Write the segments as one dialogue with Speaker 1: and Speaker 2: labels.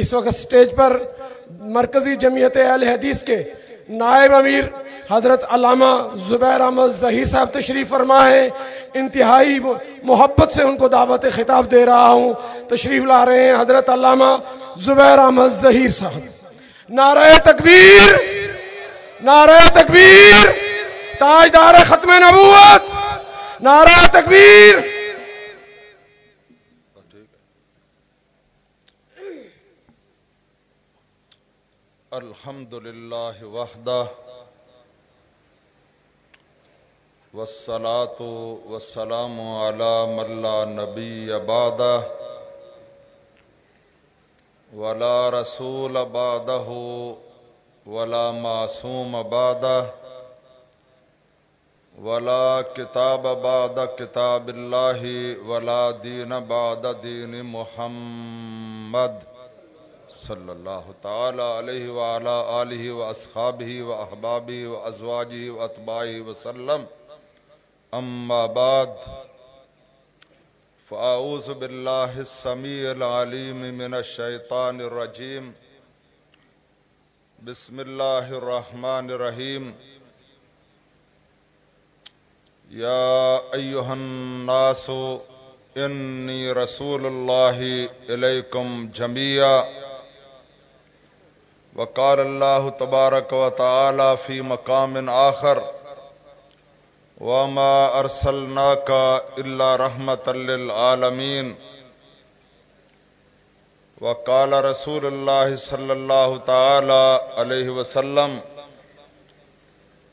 Speaker 1: اس وقت سٹیج پر مرکزی جمعیت اہل حدیث کے نائب امیر حضرت علامہ زبیر احمد ظہیر صاحب تشریف فرما ہے انتہائی محبت سے ان کو دعوت خطاب دے رہا ہوں۔ تشریف لا رہے ہیں حضرت علامہ زبیر احمد ظہیر صاحب۔ نعرہ تکبیر نعرہ تکبیر، تاجدار ختم نبوت، نعرہ تکبیر۔
Speaker 2: الحمد للہ وحدہ والصلاة والسلام على من لا نبی بعدہ ولا رسول بعدہ ولا معصوم بعدہ ولا کتاب بعد کتاب اللہ ولا دین بعد دین محمد صلی اللہ تعالی علیہ وعلا آلہ و اصحابہ و احبابہ و ازواجہ و اتباعہ وسلم. اما بعد، فاعوذ باللہ السمیع العلیم من الشیطان الرجیم. بسم اللہ الرحمن الرحیم. یا ایوہ الناس، انی رسول اللہ علیکم جمیعہ وقال اللہ تبارک و تعالی فی مقام آخر وما ارسلناک الا رحمت للعالمین وقال رسول اللہ صلی اللہ تعالی علیہ وسلم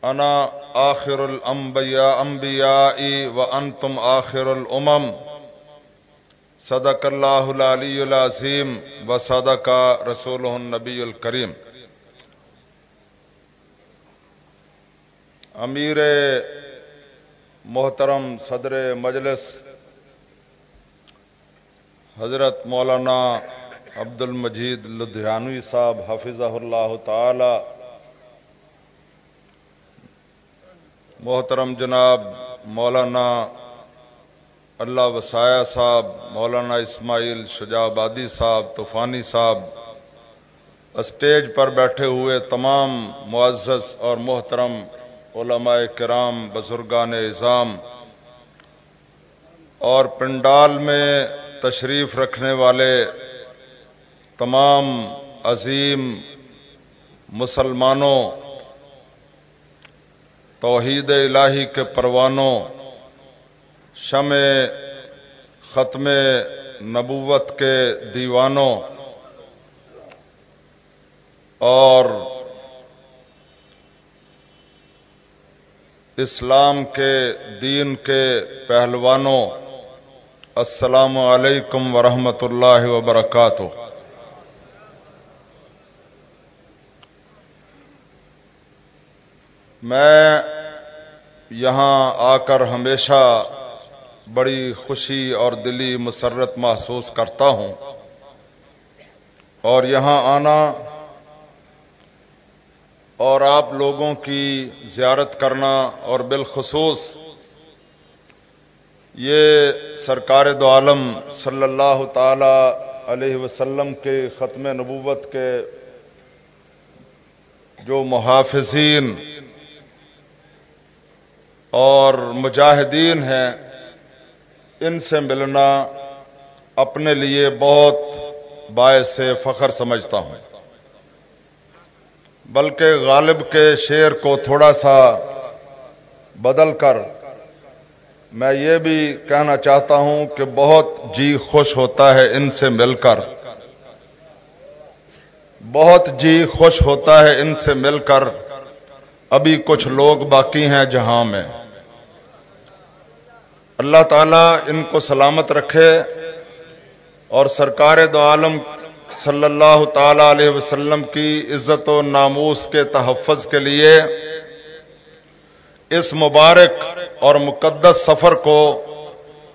Speaker 2: انا آخر الانبیاء انبیائی وانتم آخر الامم صدق اللہ العلی العظیم و صدق رسول النبی الکریم۔ امیر محترم صدر مجلس حضرت مولانا عبد المجید لدھیانوی صاحب حافظہ اللہ تعالی۔ محترم جناب مولانا اللہ وسایہ صاحب، مولانا اسماعیل شجابادی صاحب، طوفانی صاحب، اسٹیج پر بیٹھے ہوئے تمام معزز اور محترم علماء کرام، بزرگان اظام اور پنڈال میں تشریف رکھنے والے تمام عظیم مسلمانوں، توحید الہی کے پروانوں شم ختم نبوت کے دیوانوں اور اسلام کے دین کے پہلوانوں۔ السلام علیکم ورحمۃ اللہ وبرکاتہ۔ میں یہاں آ کر ہمیشہ بڑی خوشی اور دلی مسرت محسوس کرتا ہوں۔ اور یہاں آنا اور آپ لوگوں کی زیارت کرنا اور بالخصوص یہ سرکار دو عالم صلی اللہ تعالی علیہ وسلم کے ختم نبوت کے جو محافظین اور مجاہدین ہیں ان سے ملنا اپنے لیے بہت باعث فخر سمجھتا ہوں۔ بلکہ غالب کے شعر کو تھوڑا سا بدل کر میں یہ بھی کہنا چاہتا ہوں کہ بہت جی خوش ہوتا ہے ان سے مل کر۔ بہت جی خوش ہوتا ہے ان سے مل کر۔ ابھی کچھ لوگ باقی ہیں جہاں میں۔ اللہ تعالیٰ ان کو سلامت رکھے اور سرکار دو عالم صلی اللہ تعالی علیہ وسلم کی عزت و ناموس کے تحفظ کے لیے اس مبارک اور مقدس سفر کو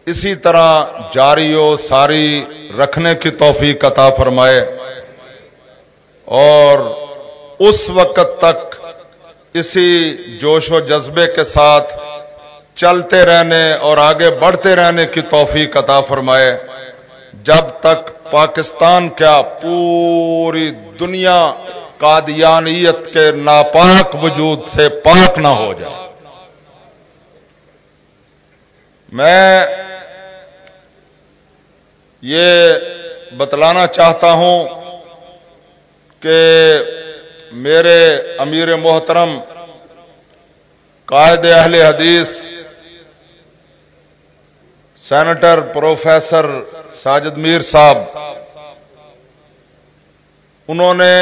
Speaker 2: اسی طرح جاری و ساری رکھنے کی توفیق عطا فرمائے اور اس وقت تک اسی جوش و جذبے کے ساتھ چلتے رہنے اور آگے بڑھتے رہنے کی توفیق عطا فرمائے۔ جب تک پاکستان کیا پوری دنیا قادیانیت کے ناپاک وجود سے پاک نہ ہو جائے۔ میں یہ بتلانا چاہتا ہوں کہ میرے امیر محترم، قائد اہل حدیث سینٹر پروفیسر ساجد میر صاحب، انہوں نے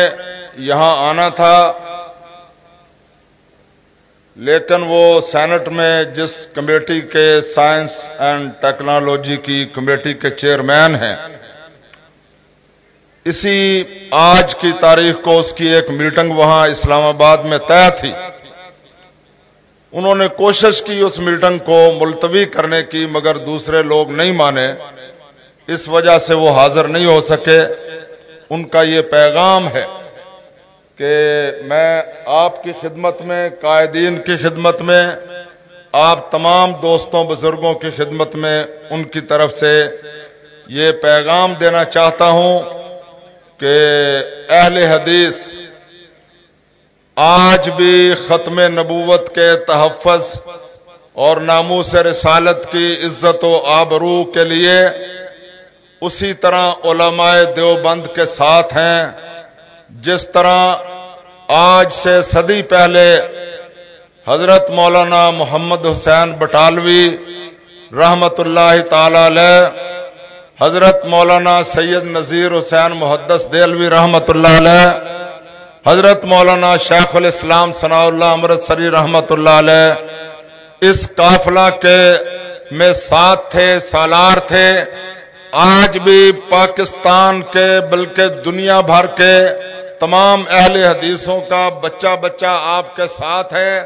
Speaker 2: یہاں آنا تھا، لیکن وہ سینٹ میں جس کمیٹی کے سائنس اینڈ ٹیکنالوجی کی کمیٹی کے چیئرمین ہیں، اسی آج کی تاریخ کو اس کی ایک میٹنگ وہاں اسلام آباد میں طے تھی۔ انہوں نے کوشش کی اس میٹنگ کو ملتوی کرنے کی، مگر دوسرے لوگ نہیں مانے۔ اس وجہ سے وہ حاضر نہیں ہو سکے۔ ان کا یہ پیغام ہے کہ میں آپ کی خدمت میں، قائدین کی خدمت میں، آپ تمام دوستوں، بزرگوں کی خدمت میں ان کی طرف سے یہ پیغام دینا چاہتا ہوں کہ اہل حدیث آج بھی ختم نبوت کے تحفظ اور ناموس رسالت کی عزت و آبرو کے لیے اسی طرح علماء دیوبند کے ساتھ ہیں۔ جس طرح آج سے صدی پہلے حضرت مولانا محمد حسین بٹالوی رحمت اللہ تعالی علیہ، حضرت مولانا سید نذیر حسین محدث دیلوی رحمت اللہ علیہ حضرت مولانا شیخ الاسلام ثناء اللہ امرت سری رحمت اللہ علیہ، اس قافلہ کے میں ساتھ تھے، سالار تھے، آج بھی پاکستان کے بلکہ دنیا بھر کے تمام اہل حدیثوں کا بچہ بچہ آپ کے ساتھ ہے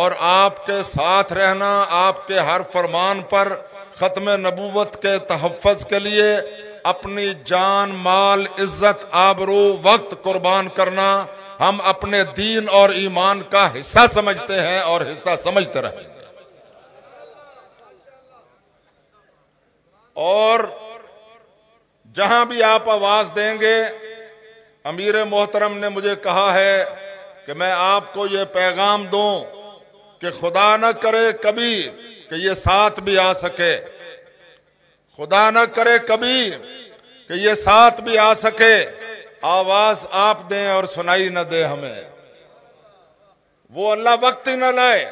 Speaker 2: اور آپ کے ساتھ رہنا، آپ کے ہر فرمان پر ختم نبوت کے تحفظ کے لیے اپنی جان، مال، عزت، آبرو، وقت قربان کرنا ہم اپنے دین اور ایمان کا حصہ سمجھتے ہیں اور حصہ سمجھتے رہیں۔ گے اور جہاں بھی آپ آواز دیں گے، امیر محترم نے مجھے کہا ہے کہ میں آپ کو یہ پیغام دوں کہ خدا نہ کرے کبھی کہ یہ ساتھ بھی آ سکے۔ خدا نہ کرے کبھی کہ یہ ساتھ بھی آ سکے۔ آواز آپ دیں اور سنائی نہ دے ہمیں۔ وہ اللہ وقت ہی نہ لائے۔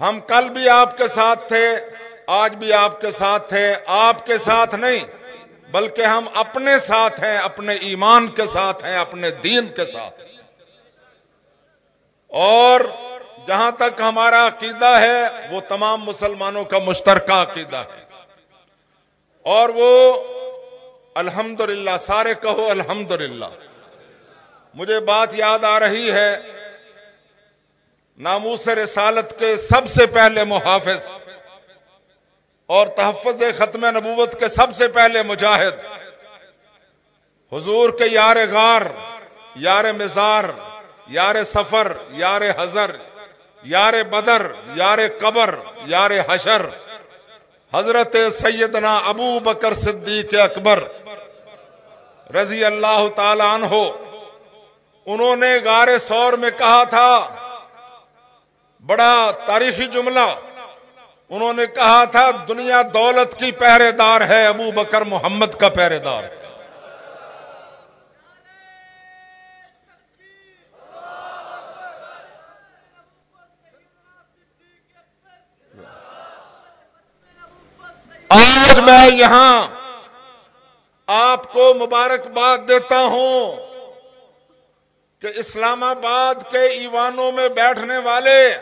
Speaker 2: ہم کل بھی آپ کے ساتھ تھے، آج بھی آپ کے ساتھ تھے۔ آپ کے ساتھ نہیں، بلکہ ہم اپنے ساتھ ہیں، اپنے ایمان کے ساتھ ہیں، اپنے دین کے ساتھ اور جہاں تک ہمارا عقیدہ ہے، وہ تمام مسلمانوں کا مشترکہ عقیدہ ہے۔ اور وہ الحمد سارے کہو الحمد مجھے بات یاد آ رہی ہے، ناموس رسالت کے سب سے پہلے محافظ اور تحفظ ختم نبوت کے سب سے پہلے مجاہد، حضور کے یار غار، یار مزار، یار سفر، یار حضر، یار بدر، یار قبر، یار حشر۔ حضرت سیدنا ابو بکر صدیق اکبر رضی اللہ تعالی عنہ، انہوں نے غار سور میں کہا تھا، بڑا تاریخی جملہ، انہوں نے کہا تھا، دنیا دولت کی پہرے دار ہے ابو بکر محمد کا پہرے دار۔ ہے آج میں یہاں آپ کو مبارکباد دیتا ہوں کہ اسلام آباد کے ایوانوں میں بیٹھنے والے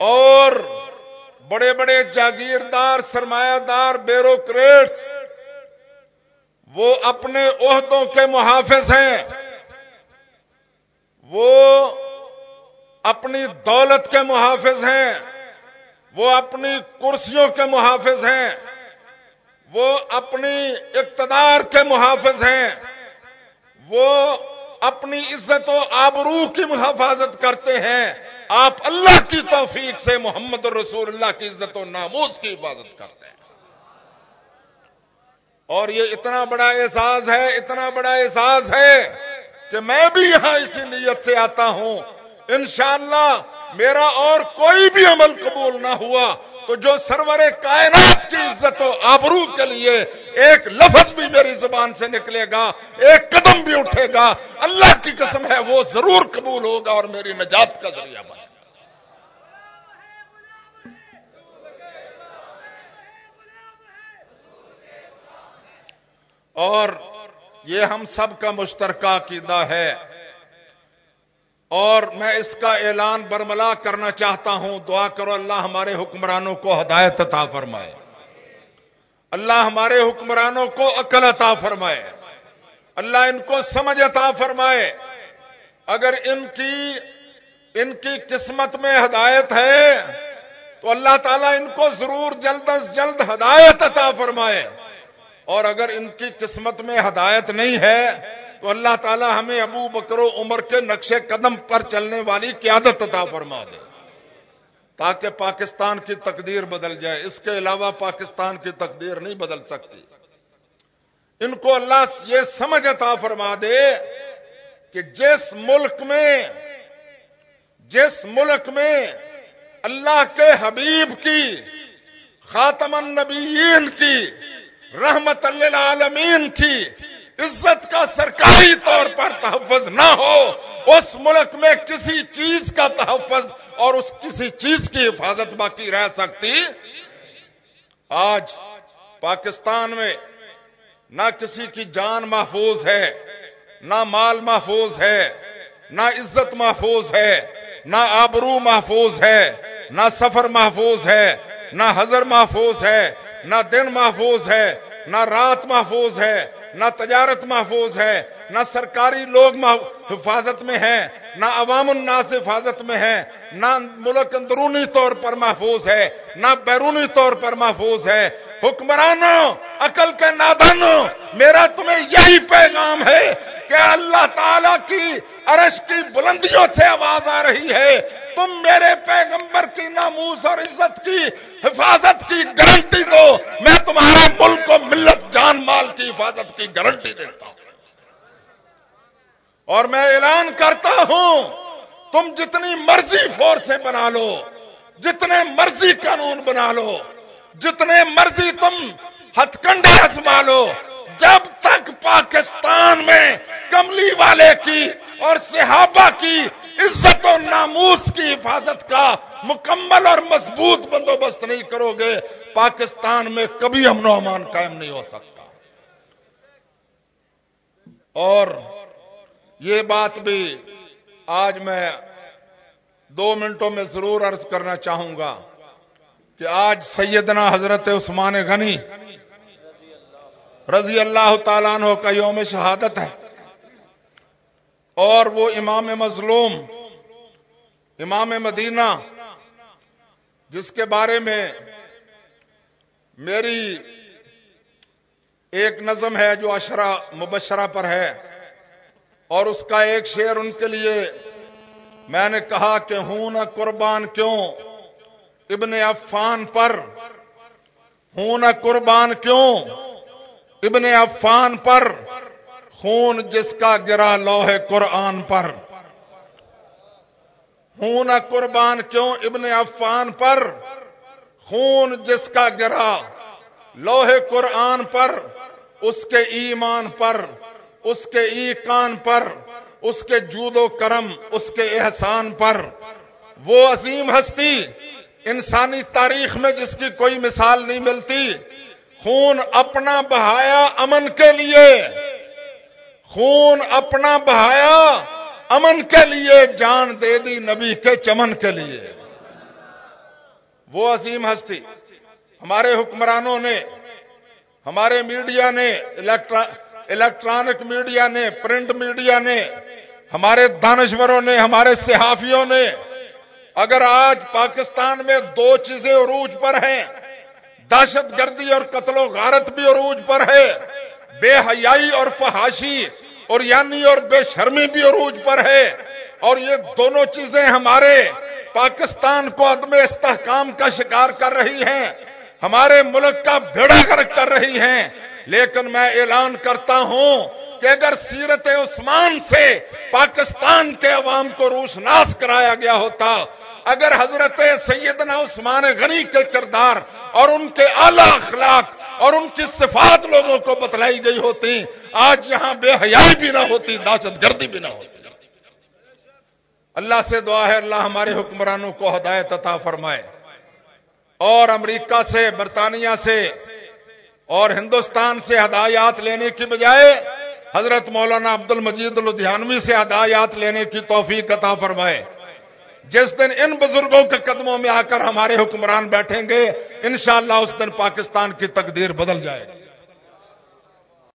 Speaker 2: اور بڑے بڑے جاگیردار، سرمایہ دار، بیوروکریٹس، وہ اپنے عہدوں کے محافظ ہیں۔ وہ اپنی دولت کے محافظ ہیں۔ وہ اپنی کرسیوں کے محافظ ہیں۔ وہ اپنی اقتدار کے محافظ ہیں۔ وہ اپنی عزت و آبرو کی محافظت کرتے ہیں۔ آپ اللہ کی توفیق سے محمد رسول اللہ کی عزت و ناموز کی حفاظت کرتے ہیں۔ اور یہ اتنا بڑا احساس ہے، اتنا بڑا احساس ہے کہ میں بھی یہاں اسی نیت سے آتا ہوں۔ انشاءاللہ میرا اور کوئی بھی عمل قبول نہ ہوا تو جو سرور کائنات کی عزت و آبرو کے لیے ایک لفظ بھی میری زبان سے نکلے گا، ایک قدم بھی اٹھے گا، اللہ کی قسم ہے وہ ضرور قبول ہوگا اور میری نجات کا ذریعہ بنے گا۔ اور یہ ہم سب کا مشترکہ عقیدہ ہے۔ اور میں اس کا اعلان برملا کرنا چاہتا ہوں، دعا کرو اللہ ہمارے حکمرانوں کو ہدایت عطا فرمائے۔ اللہ ہمارے حکمرانوں کو عقل عطا فرمائے۔ اللہ ان کو سمجھ عطا فرمائے۔ اگر ان کی ان کی قسمت میں ہدایت ہے، تو اللہ تعالیٰ ان کو ضرور جلد از جلد ہدایت عطا فرمائے۔ اور اگر ان کی قسمت میں ہدایت نہیں ہے تو اللہ تعالی ہمیں ابو بکر و عمر کے نقشے قدم پر چلنے والی قیادت عطا فرما دے تاکہ پاکستان کی تقدیر بدل جائے۔ اس کے علاوہ پاکستان کی تقدیر نہیں بدل سکتی۔ ان کو اللہ یہ سمجھ عطا فرما دے کہ جس ملک میں، جس ملک میں اللہ کے حبیب کی، خاتم النبیین کی، رحمت للعالمین کی عزت کا سرکاری طور پر تحفظ نہ ہو، اس ملک میں کسی چیز کا تحفظ اور اس کسی چیز کی حفاظت باقی رہ سکتی آج پاکستان میں نہ کسی کی جان محفوظ ہے، نہ مال محفوظ ہے، نہ عزت محفوظ ہے، نہ آبرو محفوظ ہے، نہ سفر محفوظ ہے، نہ حضر محفوظ ہے، نہ دن محفوظ ہے، نہ رات محفوظ ہے۔ نہ تجارت محفوظ ہے، نہ سرکاری لوگ حفاظت میں ہیں، نہ عوام الناس حفاظت میں ہے نہ ملک اندرونی طور پر محفوظ ہے، نہ بیرونی طور پر محفوظ ہے۔ حکمرانوں، عقل کے نادانوں، میرا تمہیں یہی پیغام ہے کہ اللہ تعالی کی عرش کی بلندیوں سے آواز آ رہی ہے۔ تم میرے پیغمبر کی ناموس اور عزت کی حفاظت کی گارنٹی دو۔ میں تمہارے ملک کو ملت جان مال کی حفاظت کی گارنٹی دیتا ہوں۔ اور میں اعلان کرتا ہوں، تم جتنی مرضی فورسیں بنا لو، جتنے مرضی قانون بنا لو، جتنے مرضی تم ہتھ کنڈے ازما لو، جب تک پاکستان میں کملی والے کی اور صحابہ کی عزت و ناموس کی حفاظت کا مکمل اور مضبوط بندوبست نہیں کرو گے، پاکستان میں کبھی امن و امان قائم نہیں ہو سکتا۔ اور یہ بات بھی آج میں دو منٹوں میں ضرور عرض کرنا چاہوں گا کہ آج سیدنا حضرت عثمان غنی رضی اللہ تعالیٰ عنہ کا یوم شہادت ہے۔ اور وہ امام مظلوم، امام مدینہ، جس کے بارے میں میری ایک نظم ہے جو اشرا مبشرہ پر ہے، اور اس کا ایک شعر ان کے لیے میں نے کہا کہ ہوں نہ قربان کیوں، ابن عفان پر، ہوں نہ قربان کیوں، ابن عفان پر خون جس کا گرا لوہ قرآن پر۔ ہوں نہ قربان کیوں ابن عفان پر؟ خون جس کا گرا لوہ قرآن پر، اس کے ایمان پر، اس کے ایقان پر، اس کے جود و کرم، اس کے احسان پر۔ وہ عظیم ہستی انسانی تاریخ میں جس کی کوئی مثال نہیں ملتی۔ خون اپنا بہایا امن کے لیے۔ خون اپنا بہایا، امن کے لیے، جان دے دی نبی کے چمن کے لیے۔ وہ عظیم ہستی۔ ہمارے حکمرانوں نے، ہمارے میڈیا نے الیکٹرانک میڈیا نے، پرنٹ میڈیا نے، ہمارے دانشوروں نے، ہمارے صحافیوں نے، اگر آج پاکستان میں دو چیزیں عروج پر ہیں، دہشت گردی اور قتل و غارت بھی عروج پر ہے بے حیائی اور فحاشی اور یعنی اور بے شرمی بھی عروج پر ہے اور یہ دونوں چیزیں ہمارے پاکستان کو عدم استحکام کا شکار کر رہی ہیں، ہمارے ملک کا بھیڑا گرک کر رہی ہیں۔ لیکن میں اعلان کرتا ہوں کہ اگر سیرت عثمان سے پاکستان کے عوام کو روش ناس کرایا گیا ہوتا، اگر حضرت سیدنا عثمان غنی کے کردار اور ان کے اعلی اخلاق اور ان کی صفات لوگوں کو بتلائی گئی ہوتی۔ آج یہاں بے حیائی بھی نہ ہوتی، دہشت گردی بھی نہ ہوتی۔ اللہ سے دعا ہے، اللہ ہمارے حکمرانوں کو ہدایت عطا فرمائے۔ اور امریکہ سے، برطانیہ سے اور ہندوستان سے ہدایات لینے کی بجائے حضرت مولانا عبد المجید الدھیانوی سے ہدایات لینے کی توفیق عطا فرمائے۔ جس دن ان بزرگوں کے قدموں میں آ کر ہمارے حکمران بیٹھیں گے، انشاءاللہ اس دن پاکستان کی تقدیر بدل جائے گی۔